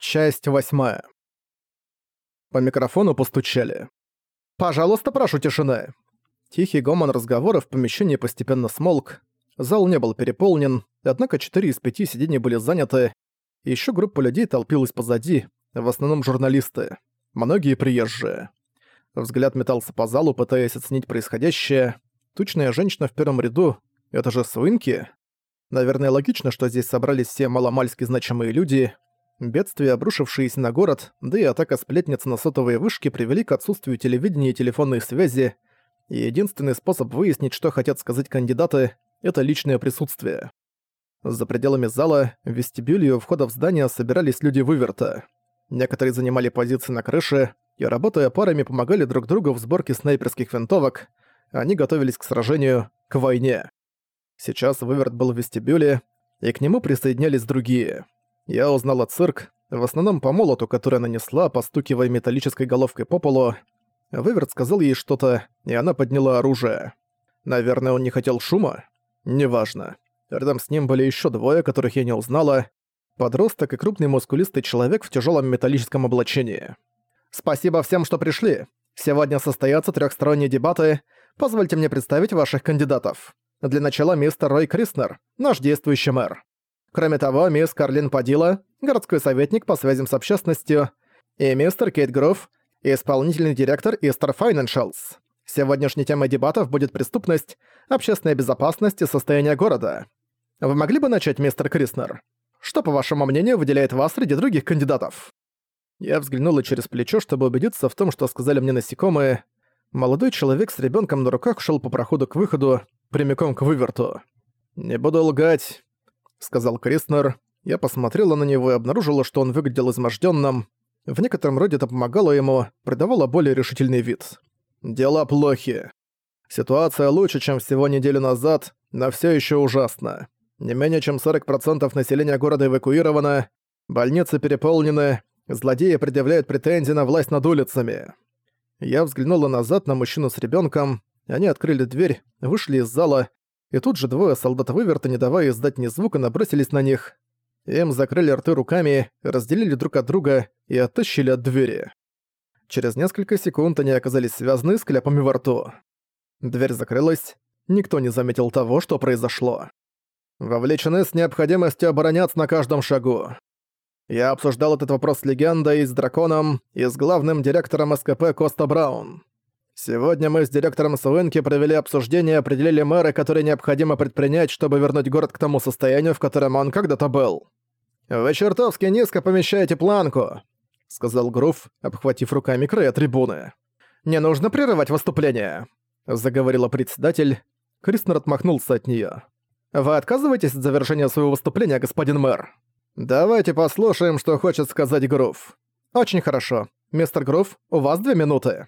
Часть восьмая. По микрофону постучали. «Пожалуйста, прошу тишины!» Тихий гомон разговора в помещении постепенно смолк. Зал не был переполнен, однако четыре из пяти сидений были заняты. Еще группа людей толпилась позади, в основном журналисты. Многие приезжие. Взгляд метался по залу, пытаясь оценить происходящее. Тучная женщина в первом ряду — это же свинки. Наверное, логично, что здесь собрались все маломальски значимые люди. Бедствия, обрушившиеся на город, да и атака сплетниц на сотовые вышки привели к отсутствию телевидения и телефонной связи, и единственный способ выяснить, что хотят сказать кандидаты, это личное присутствие. За пределами зала, в вестибюле у входа в здание собирались люди выверта. Некоторые занимали позиции на крыше и, работая парами, помогали друг другу в сборке снайперских винтовок. Они готовились к сражению, к войне. Сейчас выверт был в вестибюле, и к нему присоединялись другие. Я узнала цирк, в основном по молоту, который она несла, постукивая металлической головкой по полу. Выверт сказал ей что-то, и она подняла оружие. Наверное, он не хотел шума? Неважно. Рядом с ним были еще двое, которых я не узнала. Подросток и крупный мускулистый человек в тяжелом металлическом облачении. «Спасибо всем, что пришли. Сегодня состоятся трехсторонние дебаты. Позвольте мне представить ваших кандидатов. Для начала мистер Рой Криснер, наш действующий мэр. Кроме того, мисс Карлин Падила, городской советник по связям с общественностью, и мистер Кейт Гроф, исполнительный директор Easter Financials. Сегодняшней темой дебатов будет преступность, общественная безопасность и состояние города. Вы могли бы начать, мистер Криснер? Что, по вашему мнению, выделяет вас среди других кандидатов? Я взглянула через плечо, чтобы убедиться в том, что сказали мне насекомые. Молодой человек с ребенком на руках шел по проходу к выходу, прямиком к выверту. «Не буду лгать», — сказал Криснер. Я посмотрела на него и обнаружила, что он выглядел измождённым. В некотором роде это помогало ему, придавало более решительный вид. «Дела плохи. Ситуация лучше, чем всего неделю назад, но всё ещё ужасно. Не менее чем 40% населения города эвакуировано, больницы переполнены, злодеи предъявляют претензии на власть над улицами». Я взглянула назад на мужчину с ребёнком, они открыли дверь, вышли из зала, и тут же двое солдат-выверта, не давая издать ни звука, набросились на них. Им закрыли рты руками, разделили друг от друга и оттащили от двери. Через несколько секунд они оказались связаны с кляпами во рту. Дверь закрылась, никто не заметил того, что произошло. Вовлечены с необходимостью обороняться на каждом шагу. Я обсуждал этот вопрос с легендой, с драконом и с главным директором СКП Коста Браун. Сегодня мы с директором Суинки провели обсуждение и определили меры, которые необходимо предпринять, чтобы вернуть город к тому состоянию, в котором он когда-то был. «Вы чертовски низко помещаете планку», — сказал Грув, обхватив руками края трибуны. «Не нужно прерывать выступление», — заговорила председатель. Кристнер отмахнулся от неё. «Вы отказываетесь от завершения своего выступления, господин мэр?» «Давайте послушаем, что хочет сказать Грув». «Очень хорошо. Мистер Грув, у вас две минуты».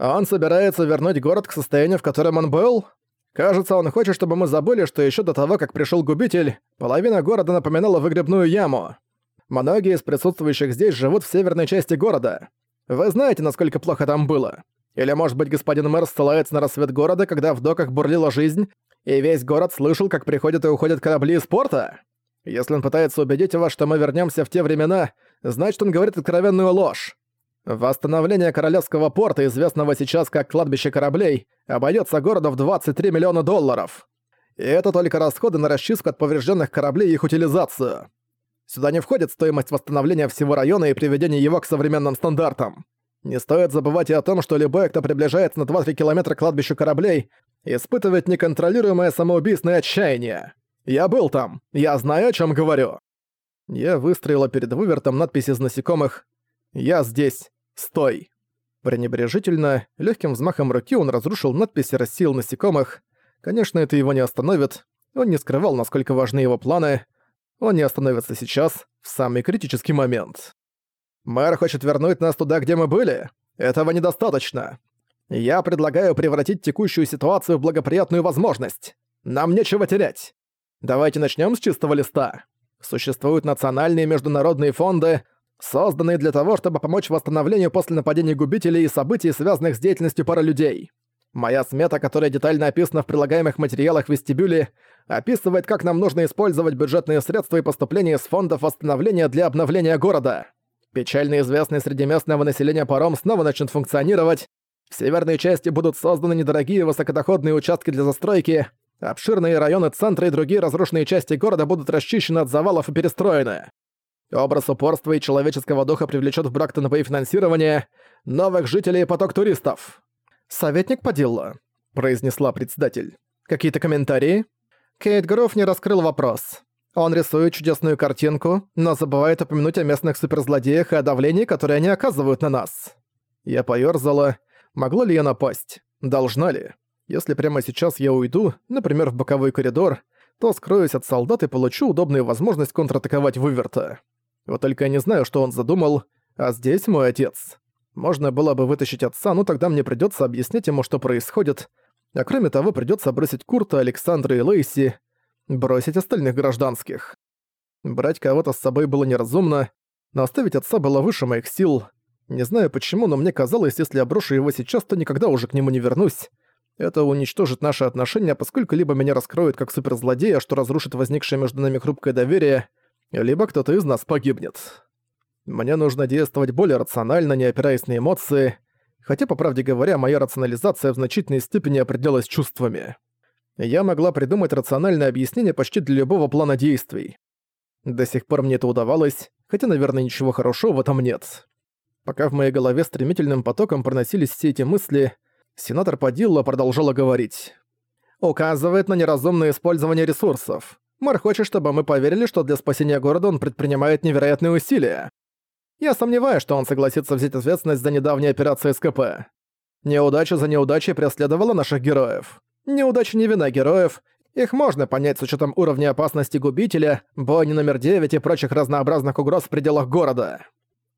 Он собирается вернуть город к состоянию, в котором он был? Кажется, он хочет, чтобы мы забыли, что еще до того, как пришел губитель, половина города напоминала выгребную яму. Многие из присутствующих здесь живут в северной части города. Вы знаете, насколько плохо там было? Или, может быть, господин мэр ссылается на рассвет города, когда в доках бурлила жизнь, и весь город слышал, как приходят и уходят корабли из порта? Если он пытается убедить вас, что мы вернемся в те времена, значит, он говорит откровенную ложь. Восстановление Королевского порта, известного сейчас как кладбище кораблей, обойдется городу в 23 миллиона долларов. И это только расходы на расчистку от поврежденных кораблей и их утилизацию. Сюда не входит стоимость восстановления всего района и приведения его к современным стандартам. Не стоит забывать и о том, что любой, кто приближается на 2-3 километра к кладбищу кораблей, испытывает неконтролируемое самоубийственное отчаяние. Я был там, я знаю, о чем говорю. Я выстроила перед вывертом надпись из насекомых «Я здесь. Стой!» Пренебрежительно, легким взмахом руки он разрушил надпись и рассеял насекомых. Конечно, это его не остановит. Он не скрывал, насколько важны его планы. Он не остановится сейчас, в самый критический момент. «Мэр хочет вернуть нас туда, где мы были? Этого недостаточно. Я предлагаю превратить текущую ситуацию в благоприятную возможность. Нам нечего терять. Давайте начнем с чистого листа. Существуют национальные и международные фонды, созданные для того, чтобы помочь восстановлению после нападения губителей и событий, связанных с деятельностью пары людей. Моя смета, которая детально описана в прилагаемых материалах в вестибюле, описывает, как нам нужно использовать бюджетные средства и поступления из фондов восстановления для обновления города. Печально известный среди местного населения паром снова начнет функционировать. В северной части будут созданы недорогие высокодоходные участки для застройки, обширные районы центра и другие разрушенные части города будут расчищены от завалов и перестроены. Образ упорства и человеческого духа привлечет в Брактон финансирование новых жителей и поток туристов. «Советник Падилла», — произнесла председатель. «Какие-то комментарии?» Кейт Гроф не раскрыл вопрос. Он рисует чудесную картинку, но забывает упомянуть о местных суперзлодеях и о давлении, которое они оказывают на нас. Я поёрзала. Могла ли я напасть? Должна ли? Если прямо сейчас я уйду, например, в боковой коридор, то скроюсь от солдат и получу удобную возможность контратаковать выверта. Вот только я не знаю, что он задумал, а здесь мой отец. Можно было бы вытащить отца, но тогда мне придётся объяснять ему, что происходит, а кроме того придётся бросить Курта, Александра и Лейси, бросить остальных гражданских. Брать кого-то с собой было неразумно, но оставить отца было выше моих сил. Не знаю почему, но мне казалось, если я брошу его сейчас, то никогда уже к нему не вернусь. Это уничтожит наши отношения, поскольку либо меня раскроют как суперзлодея, что разрушит возникшее между нами хрупкое доверие, либо кто-то из нас погибнет. Мне нужно действовать более рационально, не опираясь на эмоции, хотя, по правде говоря, моя рационализация в значительной степени определялась чувствами я могла придумать рациональное объяснение почти для любого плана действий. До сих пор мне это удавалось, хотя, наверное, ничего хорошего в этом нет. Пока в моей голове стремительным потоком проносились все эти мысли, сенатор Падилла продолжала говорить. «Указывает на неразумное использование ресурсов. Мэр хочет, чтобы мы поверили, что для спасения города он предпринимает невероятные усилия. Я сомневаюсь, что он согласится взять ответственность за недавнюю операцию СКП. Неудача за неудачей преследовала наших героев. Неудача не вина героев. Их можно понять с учетом уровня опасности губителя, бойни номер 9 и прочих разнообразных угроз в пределах города.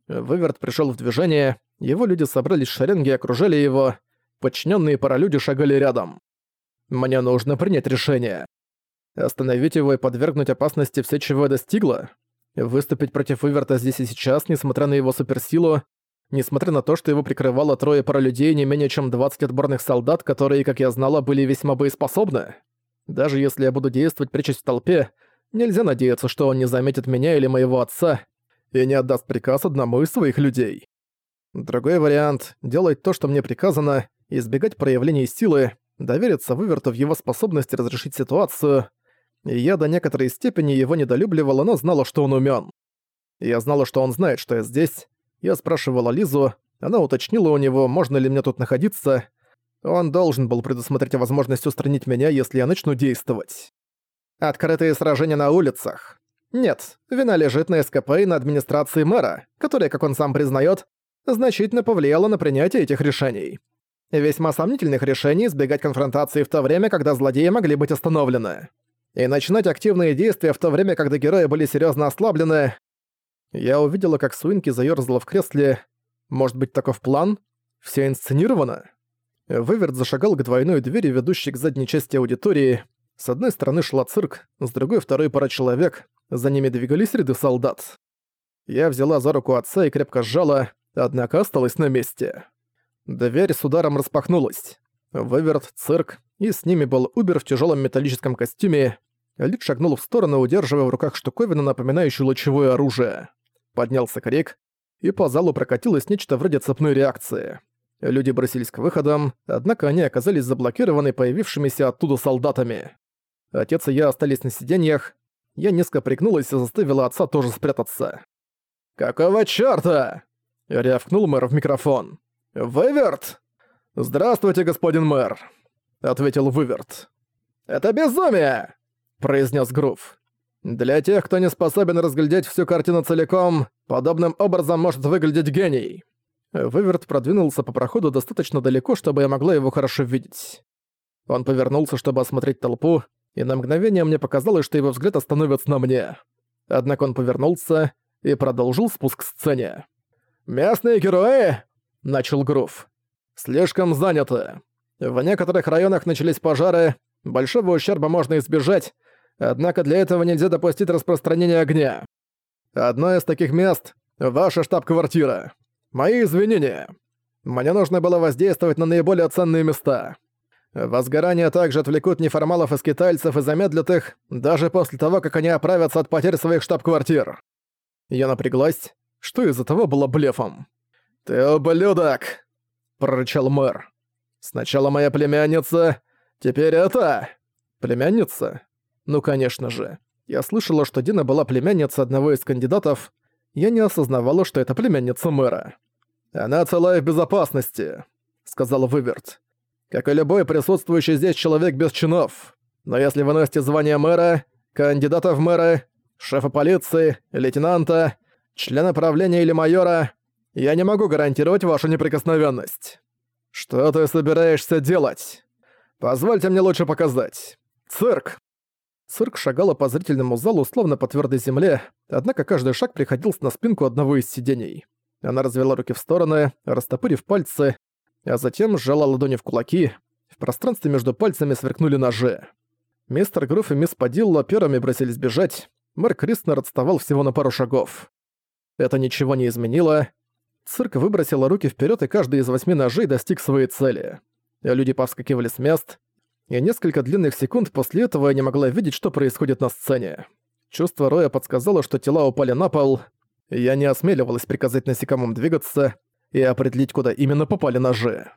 Выверт пришел в движение, его люди собрались в шеренги и окружали его, подчиненные паралюди шагали рядом. Мне нужно принять решение. Остановить его и подвергнуть опасности все, чего я достигла? Выступить против Выверта здесь и сейчас, несмотря на его суперсилу, Несмотря на то, что его прикрывало трое паралюдей не менее чем 20 отборных солдат, которые, как я знала, были весьма боеспособны. Даже если я буду действовать прячась в толпе, нельзя надеяться, что он не заметит меня или моего отца и не отдаст приказ одному из своих людей. Другой вариант — делать то, что мне приказано, избегать проявлений силы, довериться выверту в его способности разрешить ситуацию. И я до некоторой степени его недолюбливала, но знала, что он умён. Я знала, что он знает, что я здесь, я спрашивала Лизу, она уточнила у него, можно ли мне тут находиться. Он должен был предусмотреть возможность устранить меня, если я начну действовать. Открытые сражения на улицах. Нет, вина лежит на СКП и на администрации мэра, которая, как он сам признает, значительно повлияла на принятие этих решений. Весьма сомнительных решений избегать конфронтации в то время, когда злодеи могли быть остановлены. И начинать активные действия в то время, когда герои были серьезно ослаблены, я увидела, как Суинки заёрзала в кресле. Может быть, таков план? Все инсценировано? Выверт зашагал к двойной двери, ведущей к задней части аудитории. С одной стороны шла цирк, с другой второй пара человек. За ними двигались ряды солдат. Я взяла за руку отца и крепко сжала, однако осталась на месте. Дверь с ударом распахнулась. Выверт, цирк, и с ними был Убер в тяжелом металлическом костюме. Лид шагнул в сторону, удерживая в руках штуковину, напоминающую лучевое оружие. Поднялся крик, и по залу прокатилось нечто вроде цепной реакции. Люди бросились к выходам, однако они оказались заблокированы появившимися оттуда солдатами. Отец и я остались на сиденьях. Я низко пригнулась и заставила отца тоже спрятаться. «Какого чёрта?» — рявкнул мэр в микрофон. «Выверт!» «Здравствуйте, господин мэр», — ответил Выверт. «Это безумие!» — произнес Грув. Для тех, кто не способен разглядеть всю картину целиком, подобным образом может выглядеть гений. Выверт продвинулся по проходу достаточно далеко, чтобы я могла его хорошо видеть. Он повернулся, чтобы осмотреть толпу, и на мгновение мне показалось, что его взгляд остановится на мне. Однако он повернулся и продолжил спуск к сцене. «Местные герои!» — начал Грув. «Слишком заняты. В некоторых районах начались пожары, большого ущерба можно избежать, Однако для этого нельзя допустить распространения огня. Одно из таких мест — ваша штаб-квартира. Мои извинения. Мне нужно было воздействовать на наиболее ценные места. Возгорания также отвлекут неформалов и скитальцев и замедлят их, даже после того, как они оправятся от потерь своих штаб-квартир. Я напряглась. что из-за того было блефом. «Ты ублюдок!» — прорычал мэр. «Сначала моя племянница, теперь это...» «Племянница?» Ну, конечно же. Я слышала, что Дина была племянницей одного из кандидатов. Я не осознавала, что это племянница мэра. «Она цела и в безопасности», — сказал Выверт. «Как и любой присутствующий здесь человек без чинов. Но если вы носите звание мэра, кандидата в мэра, шефа полиции, лейтенанта, члена правления или майора, я не могу гарантировать вашу неприкосновенность. Что ты собираешься делать? Позвольте мне лучше показать. Цирк!» Цирк шагала по зрительному залу, словно по твердой земле, однако каждый шаг приходился на спинку одного из сидений. Она развела руки в стороны, растопырив пальцы, а затем сжала ладони в кулаки. В пространстве между пальцами сверкнули ножи. Мистер Груф и мисс Падилла первыми бросились бежать. Мэр Кристнер отставал всего на пару шагов. Это ничего не изменило. Цирк выбросила руки вперед, и каждый из восьми ножей достиг своей цели. Люди повскакивали с мест, и несколько длинных секунд после этого я не могла видеть, что происходит на сцене. Чувство Роя подсказало, что тела упали на пол. Я не осмеливалась приказать насекомым двигаться и определить, куда именно попали ножи.